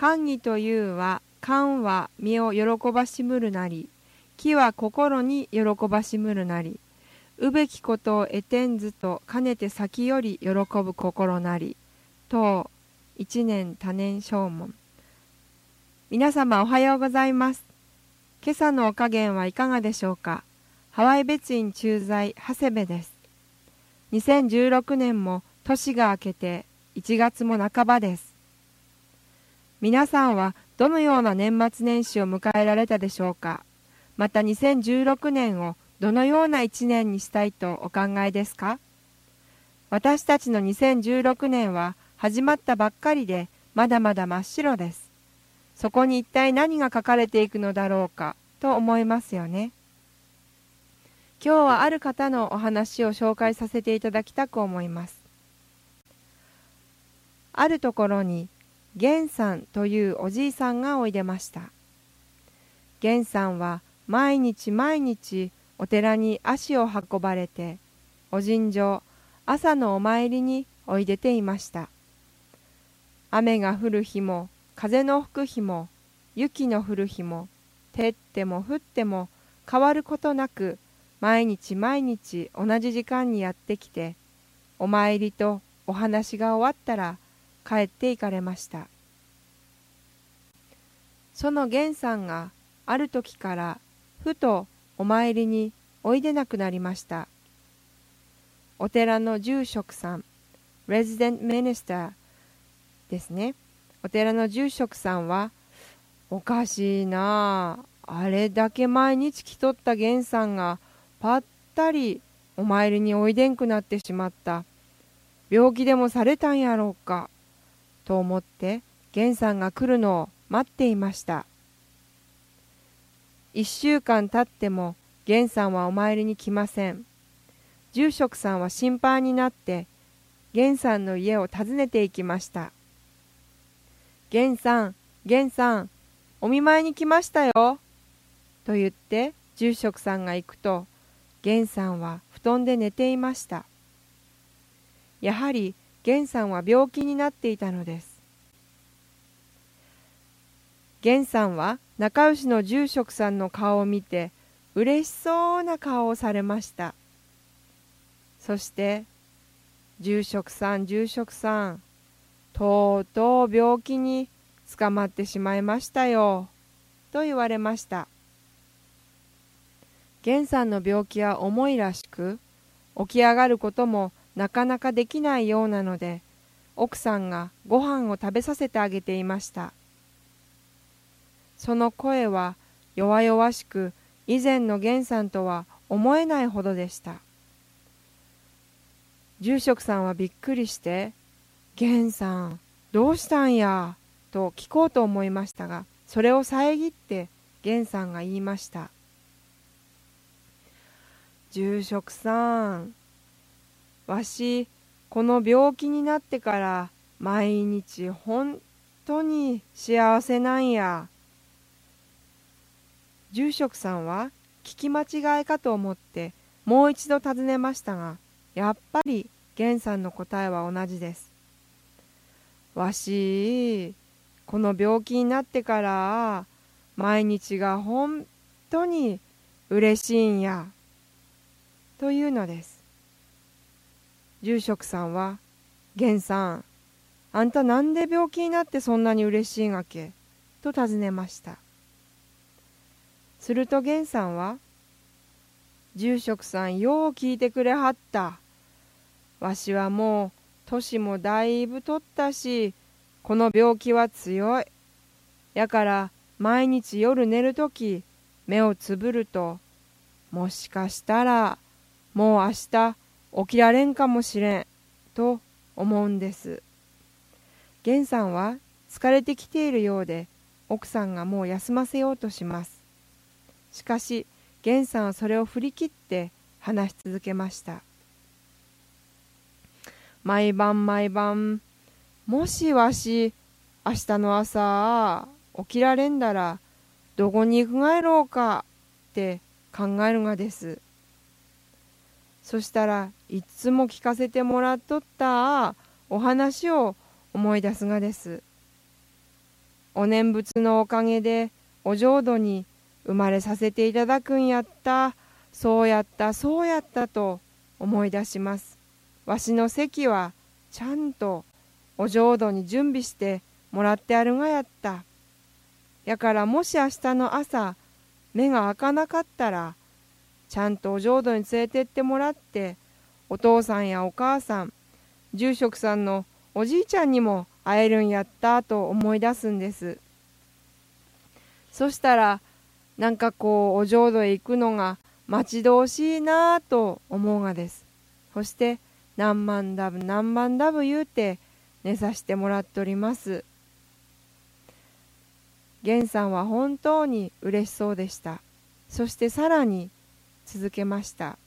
寛義というは寛は身を喜ばしむるなり木は心に喜ばしむるなりうべきことを得てんずとかねて先より喜ぶ心なり等一年多年正門皆様おはようございます。今朝のお加減はいかがでしょうか。ハワイ別院駐在長谷部です。2016年も年が明けて1月も半ばです。皆さんはどのような年末年始を迎えられたでしょうか？また2016年をどのような一年にしたいとお考えですか？私たちの2016年は始まったばっかりでまだまだ真っ白です。そこに一体何が書かれていくのだろうかと思いますよね。今日はある方のお話を紹介させていただきたく思います。あるところに源さんというおじいさんがおいでました。源さんは毎日毎日お寺に足を運ばれてお尋常朝のお参りにおいでていました。雨が降る日も風の吹く日も雪の降る日も照っても降っても変わることなく毎日毎日同じ時間にやってきてお参りとお話が終わったら帰って行かれました。その源さんがある時からふとお参りにおいでなくなりました。お寺の住職さんレジデントミニスターですね。お寺の住職さんはおかしいなああれだけ毎日来とった源さんがぱったりお参りにおいでんくなってしまった。病気でもされたんやろうか。と思って源さんが来るのを待っていました一週間経っても源さんはお参りに来ません住職さんは心配になって源さんの家を訪ねていきました源さん、源さん、お見舞いに来ましたよ。と言って住職さんが行くと、源さんは布団で寝ていました。やはり源さんは病気になっていたのです。源さんは仲良しの住職さんの顔を見て嬉しそうな顔をされました。そして「住職さん住職さんとうとう病気に捕まってしまいましたよ。と言われました。源さんの病気は重いらしく、起き上がることもなかなかできないようなので、奥さんがご飯を食べさせてあげていました。その声は弱々しく、以前の源さんとは思えないほどでした。住職さんはびっくりして、源さんどうしたんや？と聞こうと思いましたがそれを遮って源さんが言いました住職さんわしこの病気になってから毎日本当に幸せなんや。住職さんは聞き間違いかと思ってもう一度尋ねましたがやっぱり源さんの答えは同じです。わしこの病気になってから毎日が本当に嬉しいんや。というのです。住職さんは「源さんあんたなんで病気になってそんなに嬉しいわけ?」と尋ねました。すると源さんは「住職さんよう聞いてくれはった。わしはもう年もだいぶとったしこの病気は強い。やから毎日夜寝るとき目をつぶるともしかしたらもう明日起きられんかもしれんと思うんです。源さんは疲れてきているようで奥さんがもう休ませようとします。しかし源さんはそれを振り切って話し続けました。毎晩毎晩もしわし明日の朝起きられんだらどこに行くがやろうかって考えるがです。そしたらいつも聞かせてもらっとったお話を思い出すがです。お念仏のおかげでお浄土に生まれさせていただくんやった。そうやったそうやったと思い出します。わしの席はちゃんとお浄土に準備してもらってあるがやった。やからもし明日の朝目が開かなかったらちゃんとお浄土に連れてってもらってお父さんやお母さん住職さんのおじいちゃんにも会えるんやったと思い出すんです。そしたらなんかこうお浄土へ行くのが待ち遠しいなぁと思うがです。そして何万ダブ何万ダブ言うて寝させてもらっております。源さんは本当に嬉しそうでした。そしてさらに続けました。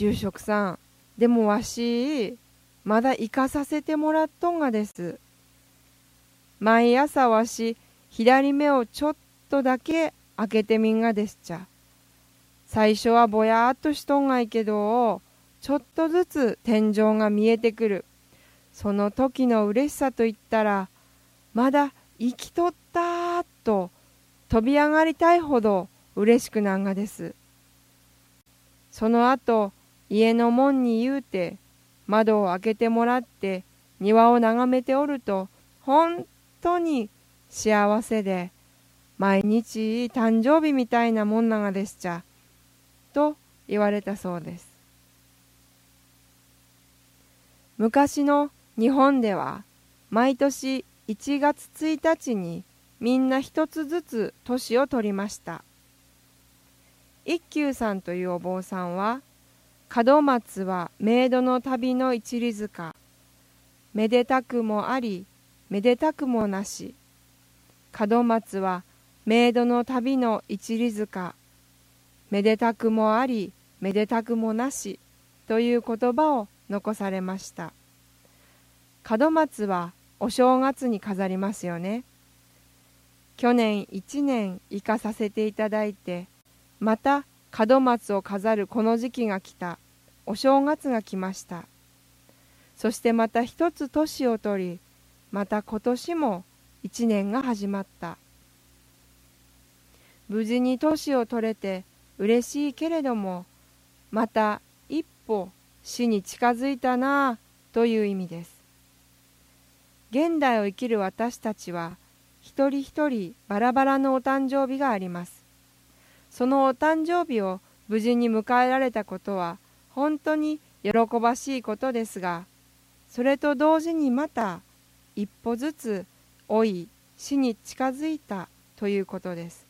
住職さん。でもわしまだ行かさせてもらっとんがです。毎朝わし左目をちょっとだけ開けてみんがですちゃ。最初はぼやっとしとんがいけどちょっとずつ天井が見えてくる。その時の嬉しさといったらまだ生きとったと飛び上がりたいほど嬉しくなんがです。その後家の門に言うて窓を開けてもらって庭を眺めておると本当に幸せで毎日誕生日みたいなもんながですちゃと言われたそうです。昔の日本では毎年1月1日にみんな一つずつ年を取りました。一休さんというお坊さんは門松はメイドの旅の一里塚めでたくもありめでたくもなし。門松はメイドの旅の一里塚めでたくもありめでたくもなし。という言葉を残されました。門松はお正月に飾りますよね。去年1年行かさせていただいてまた門松を飾るこの時期が来た。お正月が来ました。そしてまた一つ年を取りまた今年も一年が始まった。無事に年を取れて嬉しいけれどもまた一歩死に近づいたなあという意味です。現代を生きる私たちは一人一人バラバラのお誕生日があります。そのお誕生日を無事に迎えられたことは本当に喜ばしいことですがそれと同時にまた一歩ずつ老い死に近づいたということです。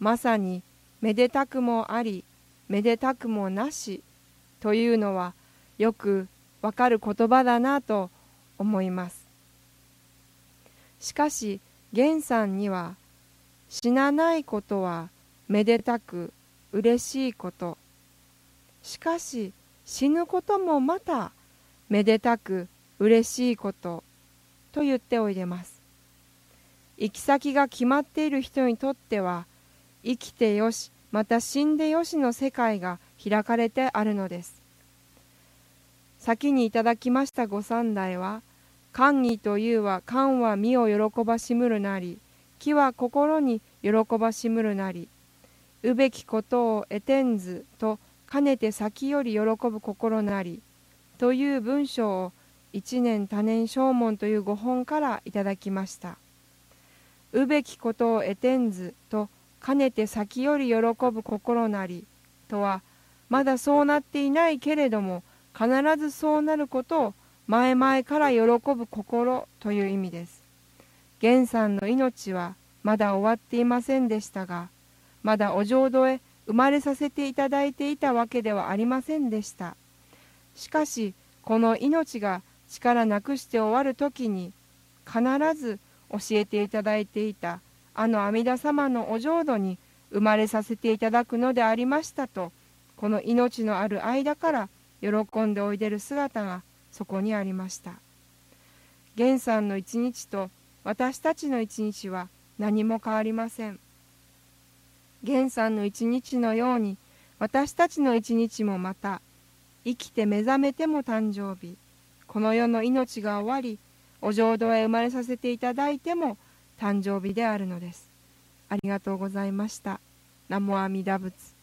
まさにめでたくもありめでたくもなしというのはよくわかる言葉だなと思います。しかし源さんには死なないことはめでたく嬉しいこと。しかし死ぬこともまためでたく嬉しいことと言っておいでます。行き先が決まっている人にとっては生きてよしまた死んでよしの世界が開かれてあるのです。先にいただきましたご三代は「寛義というは寛は身を喜ばしむるなり木は心に喜ばしむるなりうべきことを得てんずとかねて先より喜ぶ心なりという文章を一年多年正門というご本からいただきました。うべきことを得てんずとかねて先より喜ぶ心なりとはまだそうなっていないけれども必ずそうなることを前々から喜ぶ心という意味です。源さんの命はまだ終わっていませんでしたがまだお浄土へ生まれさせていただいていたわけではありませんでした。しかしこの命が力なくして終わる時に必ず教えていただいていたあの阿弥陀様のお浄土に生まれさせていただくのでありましたとこの命のある間から喜んでおいでる姿がそこにありました。源さんの一日と私たちの一日は何も変わりません。源さんの一日のように私たちの一日もまた生きて目覚めても誕生日この世の命が終わりお浄土へ生まれさせていただいても誕生日であるのです。ありがとうございました。南無阿弥陀仏。